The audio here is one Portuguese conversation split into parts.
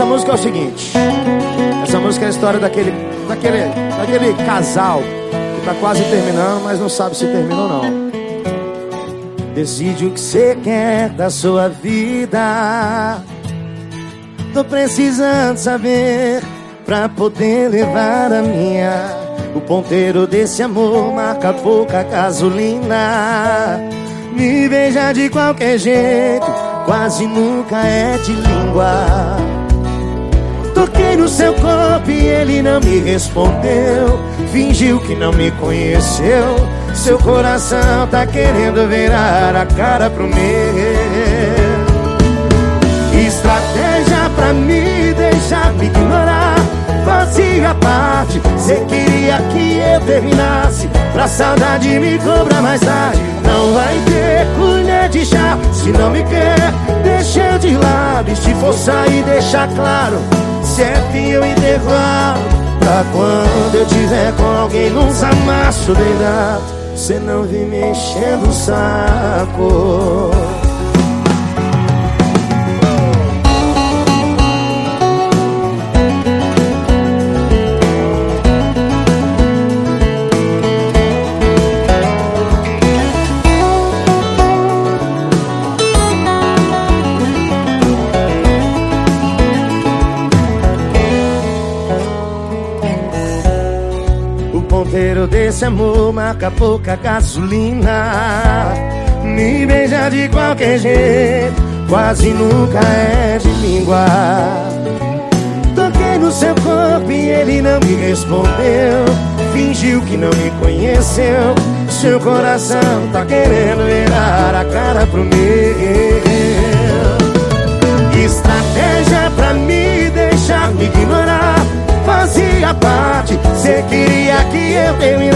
Essa música é o seguinte. Essa música é a história daquele, daquele, daquele casal que tá quase terminando, mas não sabe se terminou ou não. Decide o que você quer da sua vida. Tô precisando saber pra poder levar a minha. O ponteiro desse amor marca pouca gasolina. Me beija de qualquer jeito, quase nunca é de língua. Seu corpo e ele não me respondeu. Fingiu que não me conheceu. Seu coração tá querendo virar a cara pro meu. Estratégia pra me deixar me ignorar. Fazia parte, cê queria que eu terminasse. Pra saudade me cobrar mais tarde. Não vai ter colher de chá se não me quer. Deixa eu de lado e se for sair, deixa claro. Certinho e intervalo. Pra quando eu tiver com alguém nos amasso deitado. Cê não vem me enchendo o saco. O ponteiro desse amor marca pouca gasolina. Me beija de qualquer jeito, quase nunca é de língua. Toquei no seu corpo e ele não me respondeu. Fingiu que não me conheceu. Seu coração tá querendo virar a cara pro meu.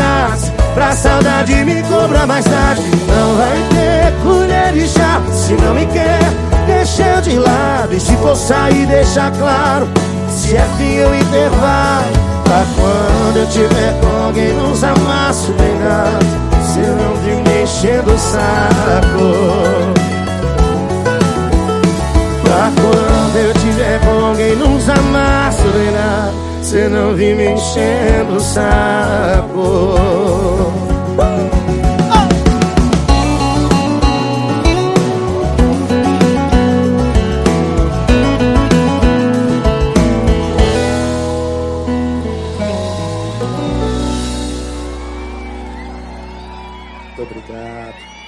Eu terminasse. Pra saudade me cobrar mais tarde. Não vai ter colher de chá se não me quer. Deixa eu de lado e se for sair, deixa claro. Se é fim ou intervalo. Pra quando eu tiver com alguém nos amasso bem dado. você não vi me enchendo o saco. Muito obrigado.